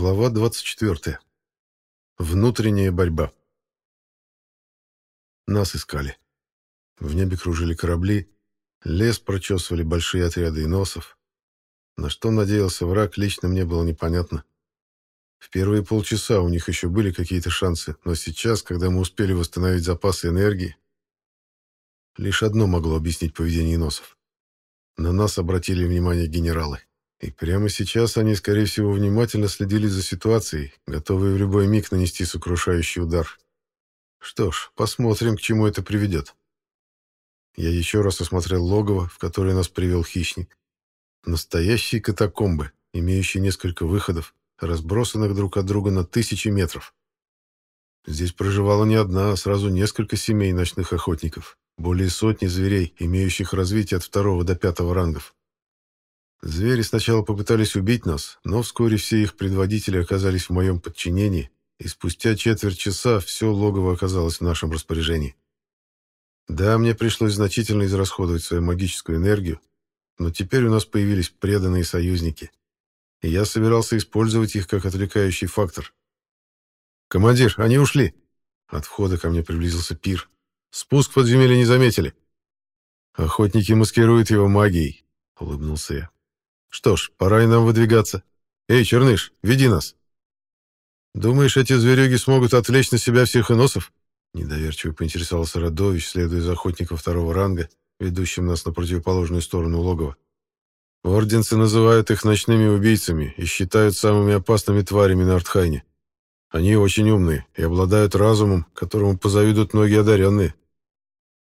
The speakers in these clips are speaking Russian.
Глава 24. Внутренняя борьба. Нас искали. В небе кружили корабли, лес прочесывали большие отряды иносов. На что надеялся враг, лично мне было непонятно. В первые полчаса у них еще были какие-то шансы, но сейчас, когда мы успели восстановить запасы энергии, лишь одно могло объяснить поведение иносов. На нас обратили внимание генералы. И прямо сейчас они, скорее всего, внимательно следили за ситуацией, готовые в любой миг нанести сокрушающий удар. Что ж, посмотрим, к чему это приведет. Я еще раз осмотрел логово, в которое нас привел хищник. Настоящие катакомбы, имеющие несколько выходов, разбросанных друг от друга на тысячи метров. Здесь проживало не одна, а сразу несколько семей ночных охотников, более сотни зверей, имеющих развитие от второго до пятого рангов. Звери сначала попытались убить нас, но вскоре все их предводители оказались в моем подчинении, и спустя четверть часа все логово оказалось в нашем распоряжении. Да, мне пришлось значительно израсходовать свою магическую энергию, но теперь у нас появились преданные союзники, и я собирался использовать их как отвлекающий фактор. «Командир, они ушли!» От входа ко мне приблизился пир. «Спуск в подземелье не заметили». «Охотники маскируют его магией», — улыбнулся я. Что ж, пора и нам выдвигаться. Эй, Черныш, веди нас. Думаешь, эти зверюги смогут отвлечь на себя всех иносов? Недоверчиво поинтересовался Радович, следуя за охотником второго ранга, ведущим нас на противоположную сторону логова. Орденцы называют их ночными убийцами и считают самыми опасными тварями на Артхайне. Они очень умные и обладают разумом, которому позавидуют многие одаренные.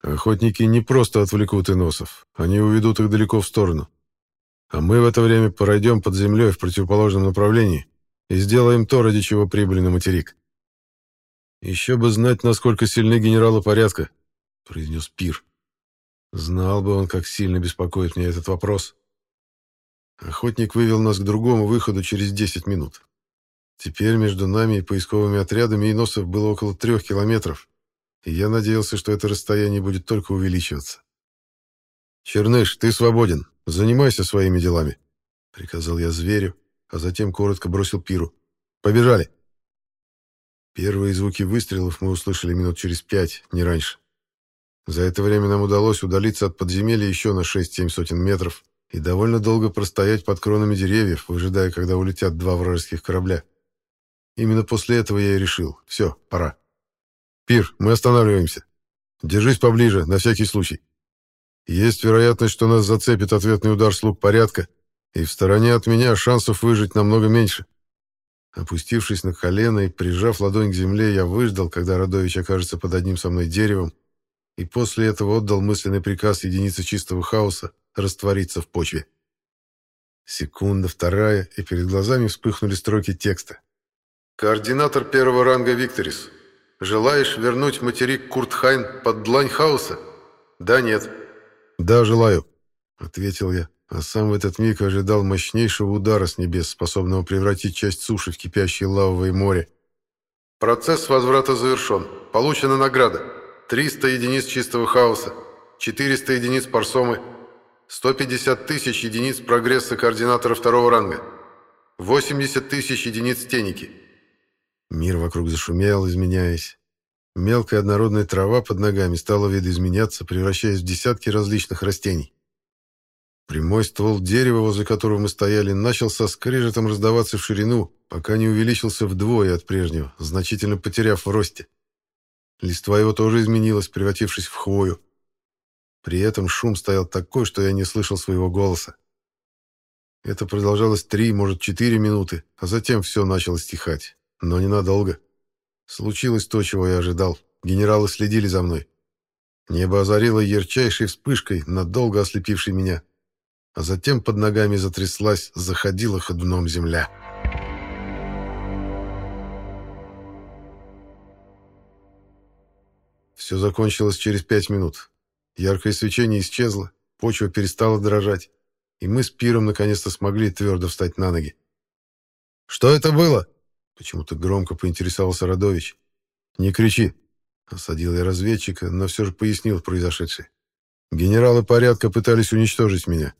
Охотники не просто отвлекут иносов, они уведут их далеко в сторону. А мы в это время пройдем под землей в противоположном направлении и сделаем то, ради чего прибыли на материк. Еще бы знать, насколько сильны генералы порядка, произнес Пир. Знал бы он, как сильно беспокоит меня этот вопрос. Охотник вывел нас к другому выходу через 10 минут. Теперь между нами и поисковыми отрядами иносов было около трех километров, и я надеялся, что это расстояние будет только увеличиваться. «Черныш, ты свободен. Занимайся своими делами», — приказал я зверю, а затем коротко бросил пиру. «Побежали!» Первые звуки выстрелов мы услышали минут через пять, не раньше. За это время нам удалось удалиться от подземелья еще на 6-7 сотен метров и довольно долго простоять под кронами деревьев, выжидая, когда улетят два вражеских корабля. Именно после этого я и решил. Все, пора. «Пир, мы останавливаемся. Держись поближе, на всякий случай». Есть вероятность, что нас зацепит ответный удар слуг порядка, и в стороне от меня шансов выжить намного меньше. Опустившись на колено и прижав ладонь к земле, я выждал, когда Радович окажется под одним со мной деревом, и после этого отдал мысленный приказ единицы чистого хаоса раствориться в почве. Секунда, вторая, и перед глазами вспыхнули строки текста. «Координатор первого ранга Викторис. Желаешь вернуть материк Куртхайн под длань хаоса? Да, нет. «Да, желаю», — ответил я, а сам в этот миг ожидал мощнейшего удара с небес, способного превратить часть суши в кипящее лавовое море. «Процесс возврата завершен. Получена награда. 300 единиц чистого хаоса, 400 единиц парсомы, 150 тысяч единиц прогресса координатора второго ранга, 80 тысяч единиц теники». Мир вокруг зашумел, изменяясь. Мелкая однородная трава под ногами стала видоизменяться, превращаясь в десятки различных растений. Прямой ствол дерева, возле которого мы стояли, начал со скрежетом раздаваться в ширину, пока не увеличился вдвое от прежнего, значительно потеряв в росте. Листва его тоже изменилась, превратившись в хвою. При этом шум стоял такой, что я не слышал своего голоса. Это продолжалось три, может, четыре минуты, а затем все начало стихать. Но ненадолго. Случилось то, чего я ожидал. Генералы следили за мной. Небо озарило ярчайшей вспышкой, надолго ослепившей меня. А затем под ногами затряслась, заходила ходуном земля. Все закончилось через пять минут. Яркое свечение исчезло, почва перестала дрожать, и мы с Пиром наконец-то смогли твердо встать на ноги. «Что это было?» Почему-то громко поинтересовался Радович. «Не кричи!» Осадил я разведчика, но все же пояснил произошедшее. Генералы порядка пытались уничтожить меня.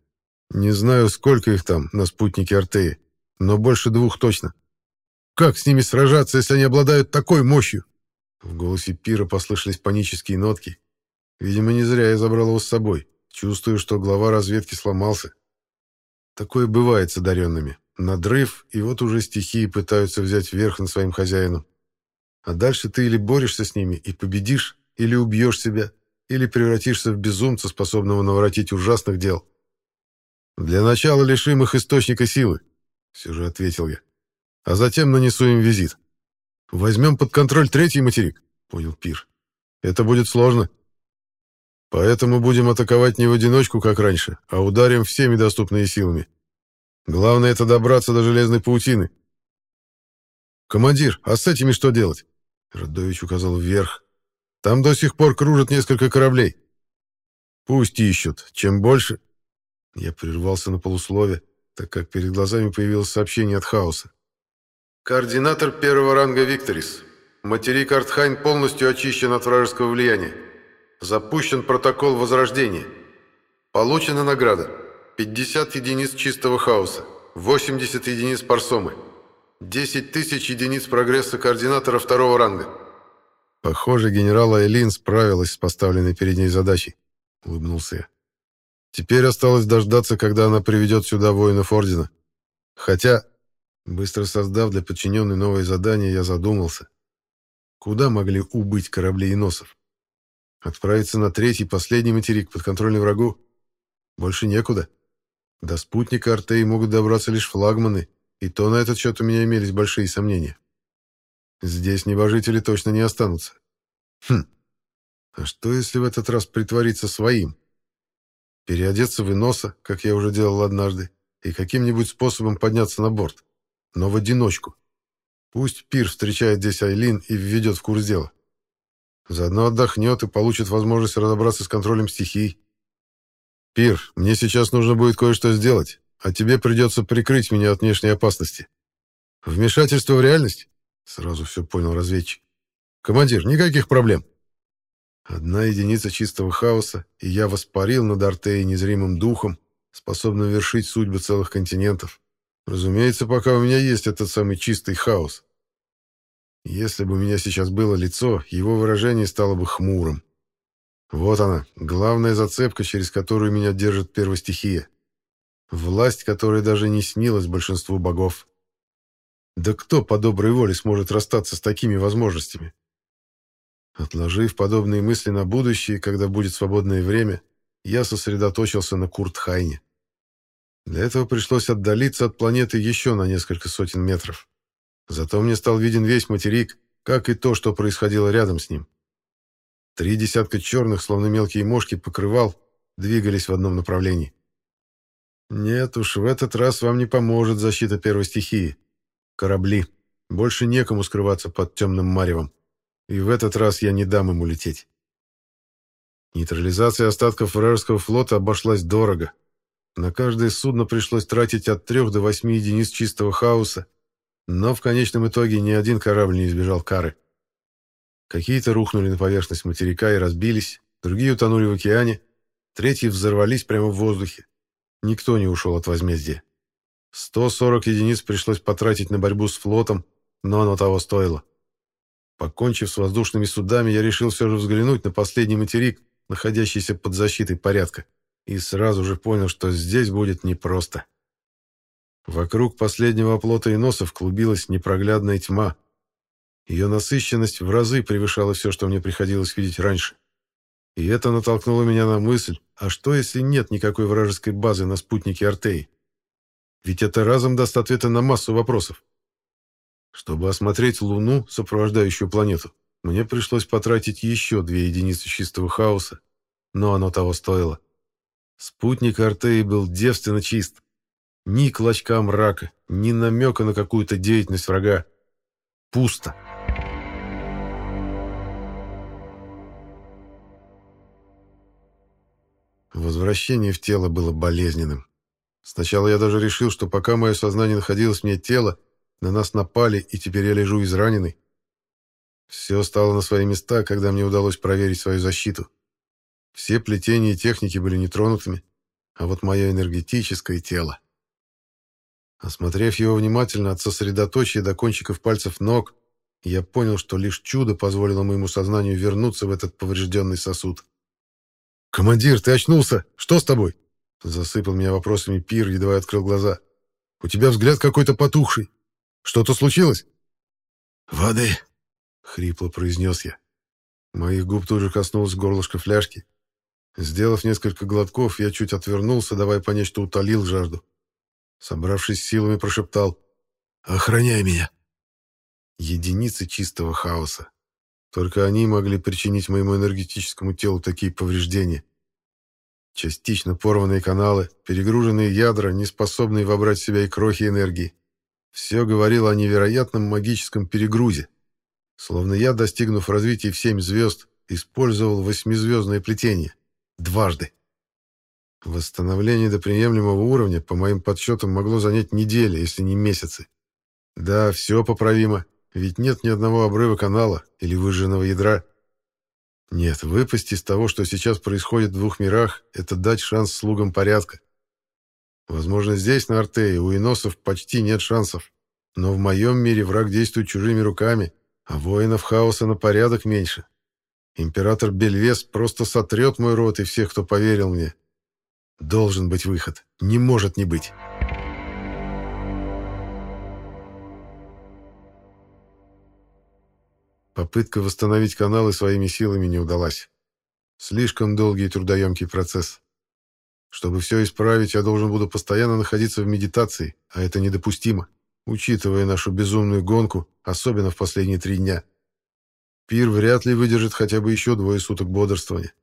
Не знаю, сколько их там на спутнике Артеи, но больше двух точно. Как с ними сражаться, если они обладают такой мощью? В голосе Пира послышались панические нотки. Видимо, не зря я забрал его с собой. Чувствую, что глава разведки сломался. Такое бывает с одаренными. Надрыв, и вот уже стихии пытаются взять верх над своим хозяином. А дальше ты или борешься с ними и победишь, или убьешь себя, или превратишься в безумца, способного наворотить ужасных дел. Для начала лишим их источника силы, все же ответил я. А затем нанесу им визит. Возьмем под контроль третий материк, понял Пир. Это будет сложно. Поэтому будем атаковать не в одиночку, как раньше, а ударим всеми доступными силами. Главное — это добраться до железной паутины. «Командир, а с этими что делать?» Радович указал вверх. «Там до сих пор кружат несколько кораблей. Пусть ищут. Чем больше...» Я прервался на полуслове, так как перед глазами появилось сообщение от Хаоса. «Координатор первого ранга Викторис. Материк Артхайн полностью очищен от вражеского влияния. Запущен протокол Возрождения. Получена награда. 50 единиц чистого хаоса, 80 единиц парсомы, 10 тысяч единиц прогресса координатора второго ранга. Похоже, генерал Айлин справилась с поставленной перед ней задачей, улыбнулся я. Теперь осталось дождаться, когда она приведет сюда воинов Ордена. Хотя, быстро создав для подчиненной новое задание, я задумался. Куда могли убыть корабли иносов? Отправиться на третий, последний материк под контролем врагу? Больше некуда. До спутника Артеи могут добраться лишь флагманы, и то на этот счет у меня имелись большие сомнения. Здесь небожители точно не останутся. Хм, а что если в этот раз притвориться своим? Переодеться в иноса, как я уже делал однажды, и каким-нибудь способом подняться на борт. Но в одиночку. Пусть Пир встречает здесь Айлин и введет в курс дела. Заодно отдохнет и получит возможность разобраться с контролем стихий. «Пир, мне сейчас нужно будет кое-что сделать, а тебе придется прикрыть меня от внешней опасности». «Вмешательство в реальность?» — сразу все понял разведчик. «Командир, никаких проблем». Одна единица чистого хаоса, и я воспарил над Артеей незримым духом, способным вершить судьбы целых континентов. Разумеется, пока у меня есть этот самый чистый хаос. Если бы у меня сейчас было лицо, его выражение стало бы хмурым. Вот она, главная зацепка, через которую меня держит первостихия. Власть, которая даже не снилась большинству богов. Да кто по доброй воле сможет расстаться с такими возможностями? Отложив подобные мысли на будущее, когда будет свободное время, я сосредоточился на Куртхайне. Для этого пришлось отдалиться от планеты еще на несколько сотен метров. Зато мне стал виден весь материк, как и то, что происходило рядом с ним. Три десятка черных, словно мелкие мошки, покрывал, двигались в одном направлении. Нет уж, в этот раз вам не поможет защита первой стихии. Корабли. Больше некому скрываться под темным маревом. И в этот раз я не дам ему лететь. Нейтрализация остатков вражеского флота обошлась дорого. На каждое судно пришлось тратить от трех до восьми единиц чистого хаоса, но в конечном итоге ни один корабль не избежал кары. Какие-то рухнули на поверхность материка и разбились, другие утонули в океане, третьи взорвались прямо в воздухе. Никто не ушел от возмездия. 140 единиц пришлось потратить на борьбу с флотом, но оно того стоило. Покончив с воздушными судами, я решил все же взглянуть на последний материк, находящийся под защитой порядка, и сразу же понял, что здесь будет непросто. Вокруг последнего оплота и носов клубилась непроглядная тьма, ее насыщенность в разы превышала все, что мне приходилось видеть раньше. И это натолкнуло меня на мысль, а что если нет никакой вражеской базы на спутнике Артеи? Ведь это разом даст ответы на массу вопросов. Чтобы осмотреть Луну, сопровождающую планету, мне пришлось потратить еще две единицы чистого хаоса, но оно того стоило. Спутник Артеи был девственно чист. Ни клочка мрака, ни намека на какую-то деятельность врага. Пусто. Возвращение в тело было болезненным. Сначала я даже решил, что пока мое сознание находилось вне тела, на нас напали, и теперь я лежу израненный. Все стало на свои места, когда мне удалось проверить свою защиту. Все плетения и техники были нетронутыми, а вот мое энергетическое тело... Осмотрев его внимательно от сосредоточия до кончиков пальцев ног, я понял, что лишь чудо позволило моему сознанию вернуться в этот поврежденный сосуд. «Командир, ты очнулся? Что с тобой?» Засыпал меня вопросами Пир, едва я открыл глаза. «У тебя взгляд какой-то потухший. Что-то случилось?» «Воды!» — хрипло произнес я. Моих губ тут же коснулось горлышко фляжки. Сделав несколько глотков, я чуть отвернулся, давая понять, что утолил жажду. Собравшись силами, прошептал «Охраняй меня!» Единицы чистого хаоса. Только они могли причинить моему энергетическому телу такие повреждения. Частично порванные каналы, перегруженные ядра, не способные вобрать в себя и крохи энергии. Все говорило о невероятном магическом перегрузе. Словно я, достигнув развития в семь звезд, использовал восьмизвездное плетение. Дважды. Восстановление до приемлемого уровня, по моим подсчетам, могло занять недели, если не месяцы. Да, все поправимо, ведь нет ни одного обрыва канала или выжженного ядра. Нет, выпасть из того, что сейчас происходит в двух мирах, это дать шанс слугам порядка. Возможно, здесь, на Артее, у иносов почти нет шансов. Но в моем мире враг действует чужими руками, а воинов хаоса на порядок меньше. Император Бельвес просто сотрет мой род и всех, кто поверил мне. Должен быть выход. Не может не быть. Попытка восстановить каналы своими силами не удалась. Слишком долгий и трудоемкий процесс. Чтобы все исправить, я должен буду постоянно находиться в медитации, а это недопустимо, учитывая нашу безумную гонку, особенно в последние три дня. Пир вряд ли выдержит хотя бы еще двое суток бодрствования.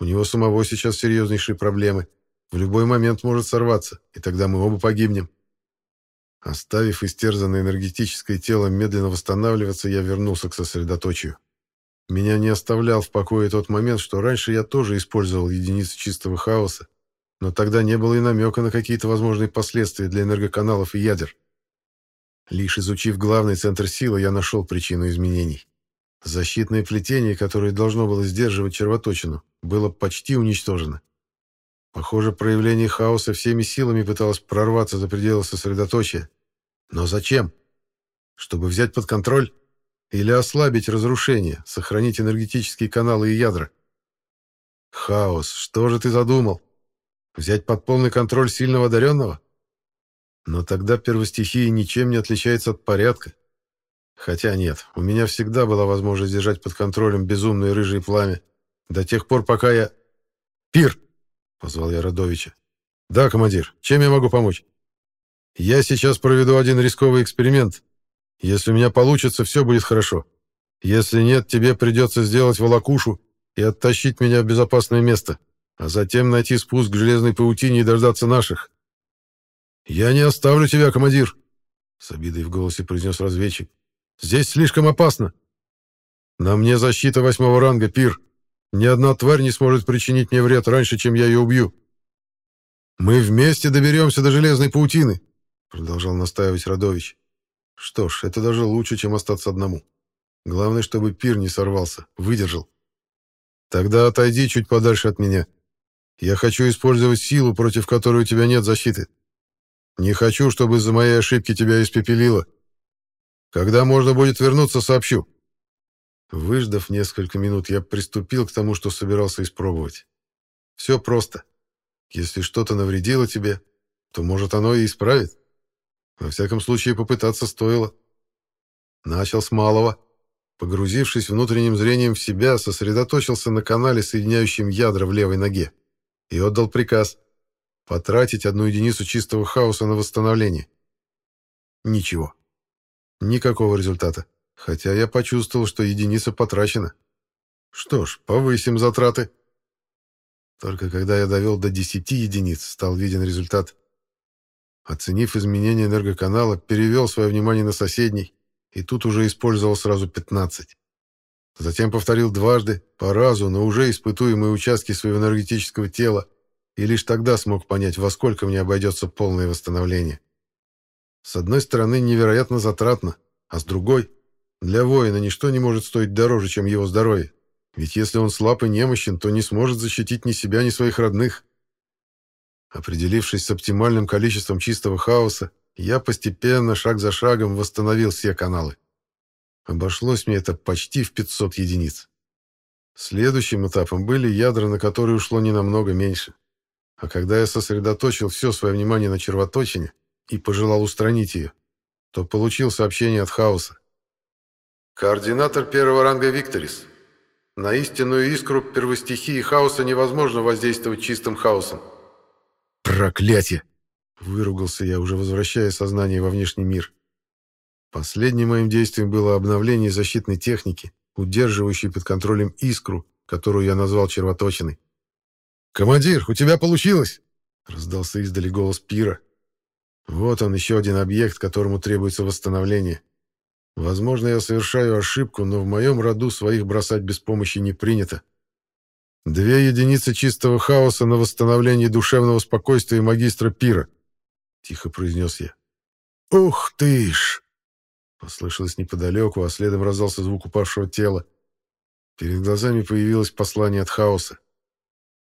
У него самого сейчас серьезнейшие проблемы. В любой момент может сорваться, и тогда мы оба погибнем. Оставив истерзанное энергетическое тело медленно восстанавливаться, я вернулся к сосредоточию. Меня не оставлял в покое тот момент, что раньше я тоже использовал единицы чистого хаоса, но тогда не было и намека на какие-то возможные последствия для энергоканалов и ядер. Лишь изучив главный центр силы, я нашел причину изменений. Защитное плетение, которое должно было сдерживать червоточину, было почти уничтожено. Похоже, проявление хаоса всеми силами пыталось прорваться за пределы сосредоточия. Но зачем? Чтобы взять под контроль? Или ослабить разрушение, сохранить энергетические каналы и ядра? Хаос, что же ты задумал? Взять под полный контроль сильного одаренного? Но тогда первостихия ничем не отличается от порядка. Хотя нет, у меня всегда была возможность держать под контролем безумное рыжее пламя. До тех пор, пока я... «Пир!» Позвал я Радовича. «Да, командир, чем я могу помочь?» «Я сейчас проведу один рисковый эксперимент. Если у меня получится, все будет хорошо. Если нет, тебе придется сделать волокушу и оттащить меня в безопасное место, а затем найти спуск к железной паутине и дождаться наших». «Я не оставлю тебя, командир!» — с обидой в голосе произнес разведчик. «Здесь слишком опасно. На мне защита восьмого ранга, Пир. Ни одна тварь не сможет причинить мне вред раньше, чем я ее убью. Мы вместе доберемся до железной паутины, продолжал настаивать Радович. Что ж, это даже лучше, чем остаться одному. Главное, чтобы пир не сорвался, выдержал. Тогда отойди чуть подальше от меня. Я хочу использовать силу, против которой у тебя нет защиты. Не хочу, чтобы из-за моей ошибки тебя испепелило. Когда можно будет вернуться, сообщу. Выждав несколько минут, я приступил к тому, что собирался испробовать. Все просто. Если что-то навредило тебе, то, может, оно и исправит. Во всяком случае, попытаться стоило. Начал с малого. Погрузившись внутренним зрением в себя, сосредоточился на канале, соединяющем ядра в левой ноге, и отдал приказ потратить одну единицу чистого хаоса на восстановление. Ничего. Никакого результата хотя я почувствовал, что единица потрачена. Что ж, повысим затраты. Только когда я довел до 10 единиц, стал виден результат. Оценив изменение энергоканала, перевел свое внимание на соседний, и тут уже использовал сразу 15. Затем повторил дважды, по разу, но уже испытуемые участки своего энергетического тела, и лишь тогда смог понять, во сколько мне обойдется полное восстановление. С одной стороны, невероятно затратно, а с другой для воина ничто не может стоить дороже, чем его здоровье. Ведь если он слаб и немощен, то не сможет защитить ни себя, ни своих родных. Определившись с оптимальным количеством чистого хаоса, я постепенно, шаг за шагом, восстановил все каналы. Обошлось мне это почти в 500 единиц. Следующим этапом были ядра, на которые ушло не намного меньше. А когда я сосредоточил все свое внимание на червоточине и пожелал устранить ее, то получил сообщение от хаоса. Координатор первого ранга Викторис. На истинную искру первостихии хаоса невозможно воздействовать чистым хаосом. Проклятие! Выругался я, уже возвращая сознание во внешний мир. Последним моим действием было обновление защитной техники, удерживающей под контролем искру, которую я назвал червоточиной. «Командир, у тебя получилось!» — раздался издали голос Пира. «Вот он, еще один объект, которому требуется восстановление. Возможно, я совершаю ошибку, но в моем роду своих бросать без помощи не принято. Две единицы чистого хаоса на восстановление душевного спокойствия магистра Пира», — тихо произнес я. «Ух ты ж!» Послышалось неподалеку, а следом раздался звук упавшего тела. Перед глазами появилось послание от хаоса.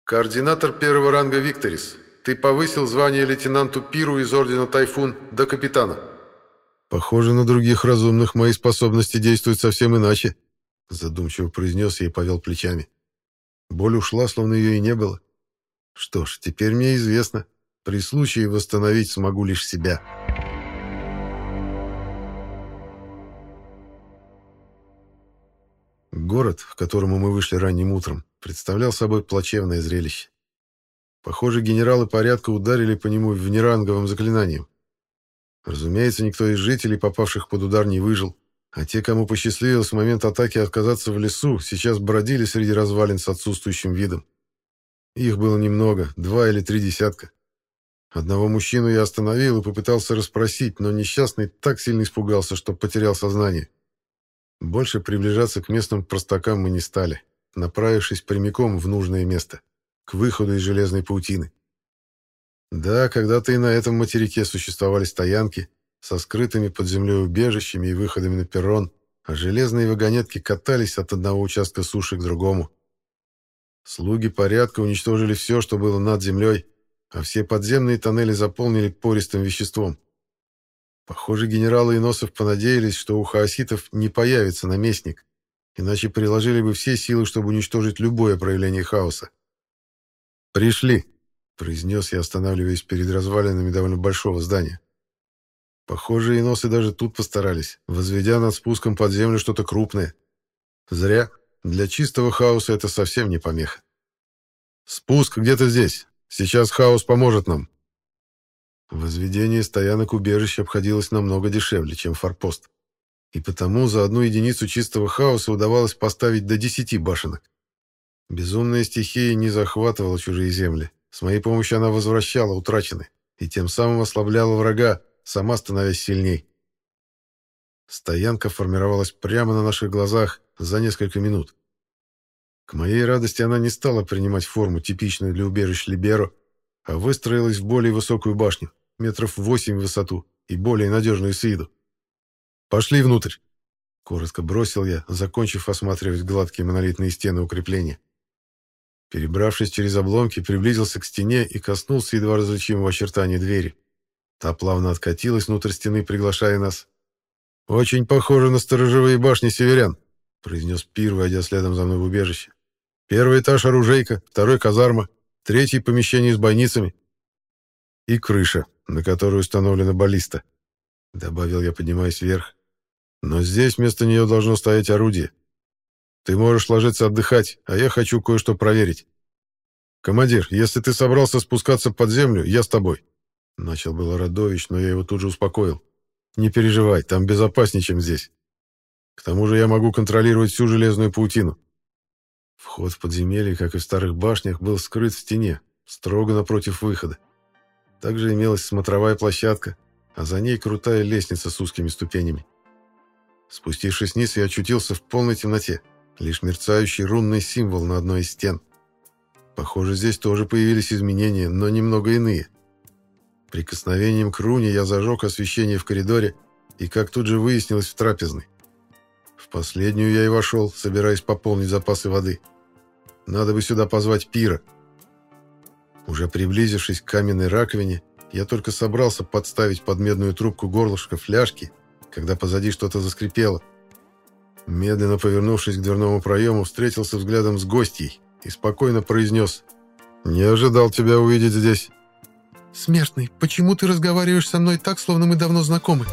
«Координатор первого ранга Викторис, ты повысил звание лейтенанту Пиру из ордена Тайфун до капитана». «Похоже, на других разумных мои способности действуют совсем иначе», задумчиво произнес я и повел плечами. Боль ушла, словно ее и не было. Что ж, теперь мне известно. При случае восстановить смогу лишь себя. Город, в котором мы вышли ранним утром, представлял собой плачевное зрелище. Похоже, генералы порядка ударили по нему внеранговым заклинанием. Разумеется, никто из жителей, попавших под удар, не выжил, а те, кому посчастливилось в момент атаки отказаться в лесу, сейчас бродили среди развалин с отсутствующим видом. Их было немного, два или три десятка. Одного мужчину я остановил и попытался расспросить, но несчастный так сильно испугался, что потерял сознание. Больше приближаться к местным простакам мы не стали, направившись прямиком в нужное место, к выходу из железной паутины. Да, когда-то и на этом материке существовали стоянки со скрытыми под землей убежищами и выходами на перрон, а железные вагонетки катались от одного участка суши к другому. Слуги порядка уничтожили все, что было над землей, а все подземные тоннели заполнили пористым веществом. Похоже, генералы Иносов понадеялись, что у хаоситов не появится наместник, иначе приложили бы все силы, чтобы уничтожить любое проявление хаоса. «Пришли», — произнес я, останавливаясь перед развалинами довольно большого здания. Похоже, иносы даже тут постарались, возведя над спуском под землю что-то крупное. Зря. Для чистого хаоса это совсем не помеха. «Спуск где-то здесь. Сейчас хаос поможет нам». Возведение стоянок убежища обходилось намного дешевле, чем форпост. И потому за одну единицу чистого хаоса удавалось поставить до десяти башенок. Безумная стихия не захватывала чужие земли, с моей помощью она возвращала утраченные и тем самым ослабляла врага, сама становясь сильней. Стоянка формировалась прямо на наших глазах за несколько минут. К моей радости она не стала принимать форму, типичную для убежищ Либеро, а выстроилась в более высокую башню, метров восемь в высоту, и более надежную с виду. «Пошли внутрь!» — коротко бросил я, закончив осматривать гладкие монолитные стены укрепления. Перебравшись через обломки, приблизился к стене и коснулся едва различимого очертания двери. Та плавно откатилась внутрь стены, приглашая нас. «Очень похоже на сторожевые башни северян», — произнес Пир, войдя следом за мной в убежище. «Первый этаж — оружейка, второй — казарма, третий — помещение с бойницами и крыша, на которой установлена баллиста», — добавил я, поднимаясь вверх. «Но здесь вместо нее должно стоять орудие. Ты можешь ложиться отдыхать, а я хочу кое-что проверить. Командир, если ты собрался спускаться под землю, я с тобой. Начал было Радович, но я его тут же успокоил. Не переживай, там безопаснее, чем здесь. К тому же я могу контролировать всю железную паутину. Вход в подземелье, как и в старых башнях, был скрыт в стене, строго напротив выхода. Также имелась смотровая площадка, а за ней крутая лестница с узкими ступенями. Спустившись вниз, я очутился в полной темноте. Лишь мерцающий рунный символ на одной из стен. Похоже, здесь тоже появились изменения, но немного иные. Прикосновением к руне я зажег освещение в коридоре и, как тут же выяснилось, в трапезной. В последнюю я и вошел, собираясь пополнить запасы воды. Надо бы сюда позвать пира. Уже приблизившись к каменной раковине, Я только собрался подставить под медную трубку горлышко фляжки, когда позади что-то заскрипело. Медленно повернувшись к дверному проему, встретился взглядом с гостьей и спокойно произнес «Не ожидал тебя увидеть здесь». «Смертный, почему ты разговариваешь со мной так, словно мы давно знакомы?»